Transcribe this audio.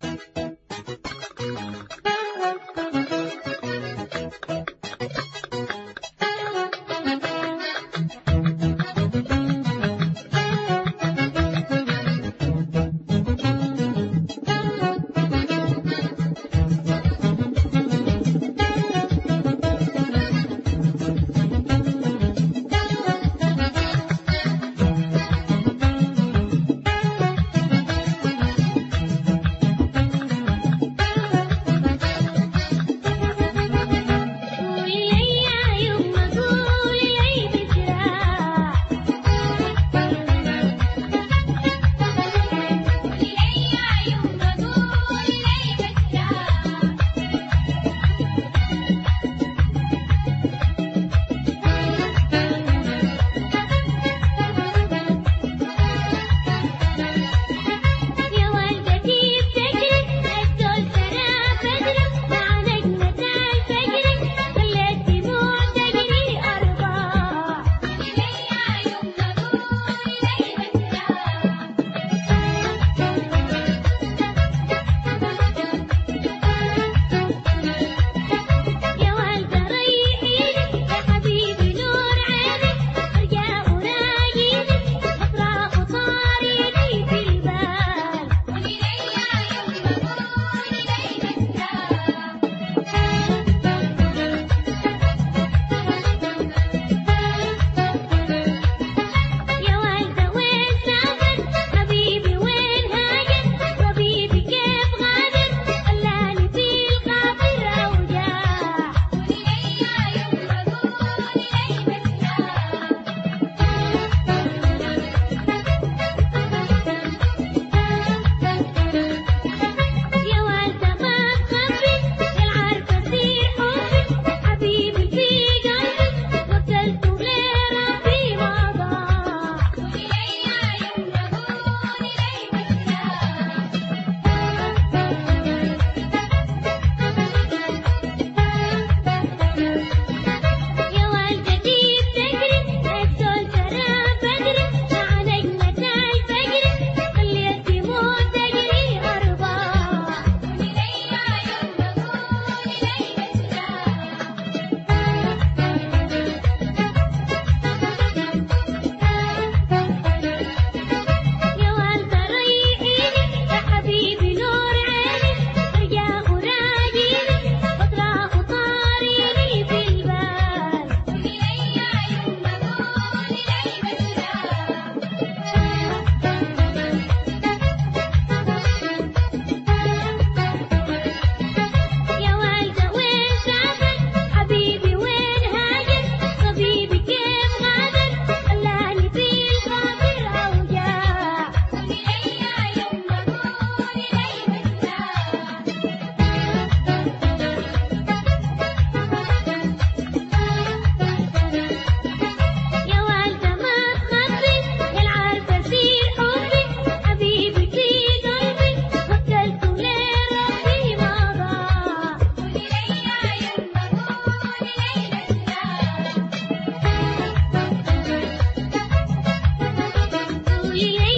Bye. குயிலே